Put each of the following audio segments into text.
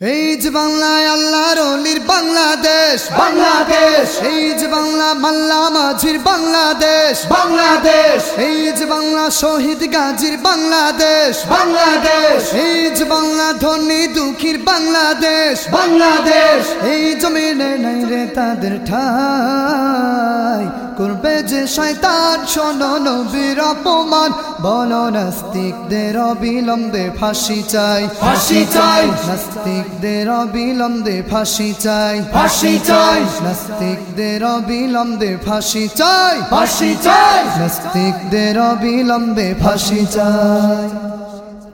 এই যে বাংলায় আল্লাহর অলির বাংলাদেশ বাংলাদেশ। এই যে বাংলা মাল্লা মাঝির বাংলাদেশ বাংলাদেশ। এই যে বাংলা শহীদ গাজীর বাংলাদেশ বাংলাদেশ। এই যে বাংলা ধনী দুঃখীর বাংলাদেশ বাংলাদেশ। এই জমিনে নাই রে তাদের ঠাই। করবে যে শয়তান? শোনো নবীর অপমান। বল নাস্তিকদের অবিলম্বে ফাঁসি চাই। ফাঁসি চাই। নাস্তিকদের অবিলম্বে ফাঁসি চাই। ফাঁসি চাই। নাস্তিকদের অবিলম্বে ফাঁসি চাই। ফাঁসি চাই। নাস্তিকদের অবিলম্বে ফাঁসি চাই।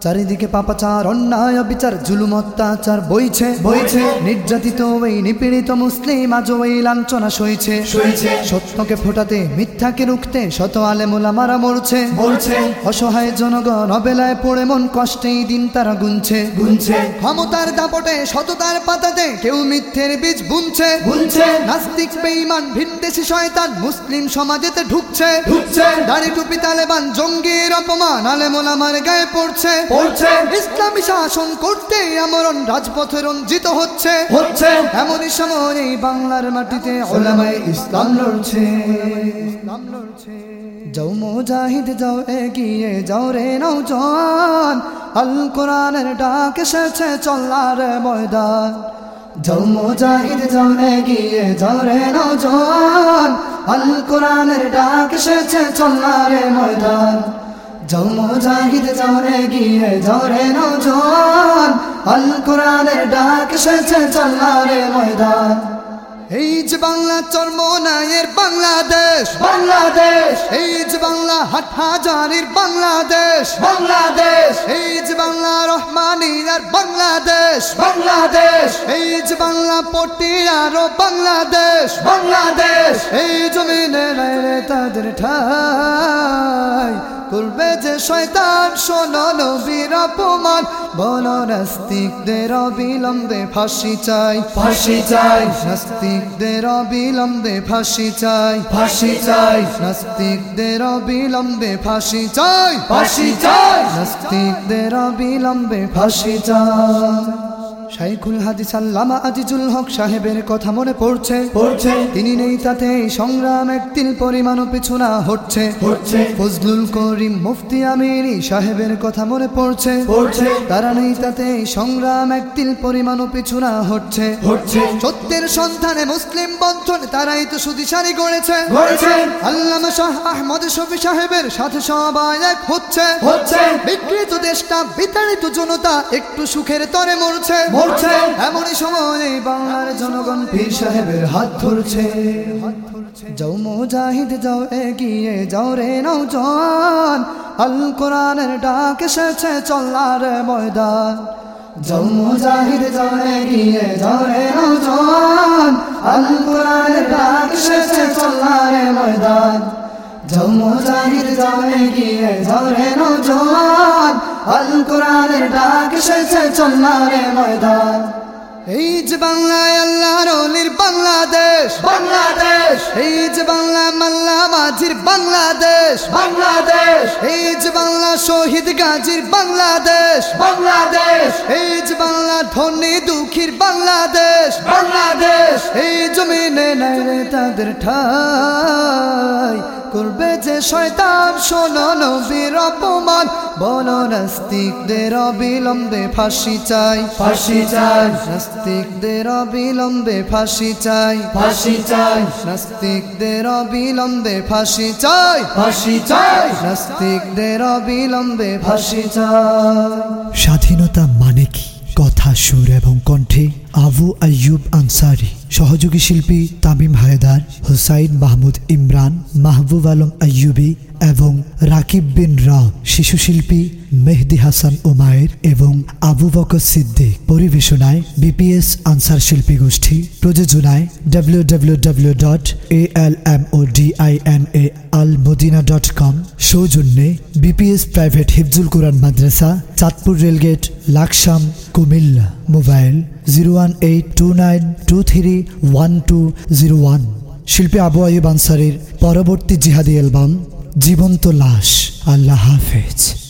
চারিদিকে পাপাচার অন্যায় বিচার জুলুম, অত্যাচার বইছে বইছে। নির্যাতিত এই নিপীড়িত মুসলিম আজও এই লাঞ্ছনা সইছে সইছে। সত্যকে ফোটাতে, মিথ্যাকে রুখতে শত আলেমুলা মারা মরছে মরছে। অসহায় জনগণ অবেলায় পড়ে মন কষ্টেই দিন তারা গুনছে গুনছে। ক্ষমতার দাপটে, সততার পাতাতে কেউ মিথ্যের বীজ বুনছে বুনছে। নাস্তিক, বেঈমান ভিনদেশি শয়তান মুসলিম সমাজেতে ঢুকছে ঢুকছে। দাড়ি টুপি তালেবান, জঙ্গির অপমান আলেমুল আমার গায়ে পড়ছে পড়ছে। ইসলামী শাসন করতে আমরণ রাজপথে রঞ্জিত হচ্ছে। হচ্ছে। এমনই সময় এই বাংলার মাটিতে ওলামায়ে ইসলাম লড়ছে। ইসলাম লড়ছে। যাও মুজাহিদ যাও এগিয়ে যাও রে নৌজন আল কোরআনের ডাক এসেছে চল্লার ময়দান। যাও মুজাহিদ যাও এগিয়ে যাও রে নৌজন আল কোরআনের ডাক এসেছে চল্লার ময়দান। যাও মুজাহিদ যাও এগিয়ে যাও রে নৌজন আল কোরআনের ডাক এসেছে চল্লার ময়দান। এই যে বাংলা চর্মনায়ের বাংলাদেশ। বাংলাদেশ। এই যে বাংলা হাট হাজারির বাংলাদেশ। বাংলাদেশ। এই যে বাংলা রহমানিয়ার বাংলাদেশ। বাংলাদেশ। এই যে বাংলা পটিয়ারও বাংলাদেশ। বাংলাদেশ। এই জমিনে তাদের ঠাই। করবে যে শয়তান, শোনো নবীর অপমান। বল নাস্তিকদের অবিলম্বে ফাঁসি চাই ফাঁসি চাই। নাস্তিকদের অবিলম্বে ফাঁসি চাই ফাঁসি চাই। নাস্তিকদের অবিলম্বে ফাঁসি চাই ফাঁসি চাই। নাস্তিকদের অবিলম্বে ফাঁসি চাই। শাইখুল হাদিস আল্লামা আজিজুল হক সাহেবের কথা মনে পড়ছে পড়ছে। তিনি নেই তাতে সংগ্রাম একদিন পরিমাণও পিছু না হচ্ছে হচ্ছে। ফজলুল করিম মুফতি আমিনী সাহেবের কথা মনে পড়ছে পড়ছে। তারা নেই তাতে সংগ্রাম একদিন পরিমাণও পিছু না হচ্ছে হচ্ছে। সত্যের সন্ধানে মুসলিম বন্ধন তারাই তো সুদিশারি গড়েছে গড়েছে। আল্লামা শাহ আহমদ শফি সাহেবের সাথে সবাই এক হচ্ছে হচ্ছে। বিকৃত দেশটা বিতাড়িত জনতা একটু সুখের তরে মরছে মরছে। এমনই সময় বাংলার জনগণ পীর সাহেবের হাত ধরছে। যাও মুজাহিদ, যাও এগিয়ে, যাও রে নৌজন। আল কোরআনের ডাক এসেছে চল্লার ময়দান। যাও মুজাহিদ, যাও এগিয়ে, যাও রে নৌজন। আল কোরআনের ডাক এসেছে চল্লার ময়দান। যাও মুজাহিদ যাও এগিয়ে যাও রে নৌজন আল কোরআনের ডাক এসেছে চল্লার ময়দান। এই যে বাংলায় আল্লাহর অলির বাংলাদেশ। বাংলাদেশ। এই যে বাংলা মাল্লা মাঝির বাংলাদেশ। বাংলাদেশ। এই যে বাংলা শহীদ গাজীর বাংলাদেশ। বাংলাদেশ। এই যে বাংলা ধনী দুঃখীর বাংলাদেশ। বাংলাদেশ। এই নাই রে তাদের ঠাই। করবে যে শয়তান শোনো নবীর অপমান। বল নাস্তিকদের অবিলম্বে ফাঁসি চাই। ফাঁসি চাই। নাস্তিকদের অবিলম্বে ফাঁসি চাই। ফাঁসি চাই। নাস্তিকদের অবিলম্বে ফাঁসি চাই। ফাঁসি চাই। নাস্তিকদের অবিলম্বে ফাঁসি চাই। স্বাধীনতা মানে কি? কথা সুর এবং কণ্ঠে আবু আয়ুব আনসারি, সহযোগী শিল্পী তামিম হায়দার, হুসাইন মাহমুদ ইমরান, মাহবুব আলম আয়ুবী এবং রাকিব বিন রাও, শিশু শিল্পী মেহদি হাসান ওমায়ের এবং আবু বকর সিদ্দিক। পরিবেশনায় বিপিএস আনসার শিল্পী গোষ্ঠী। প্রযোজনায় W W W dot A L M O D I N A Al Madina dot com. সৌজন্যে BPS private Hifzul Quran Madrasa, Chandpur rail gate, Laksam, Comilla. Mobile zero one eight two nine two three one two zero one শিল্পী আবু আয়ুব আনসারের পরবর্তী জিহাদি album, জীবন্ত লাশ। আল্লাহ হাফেজ।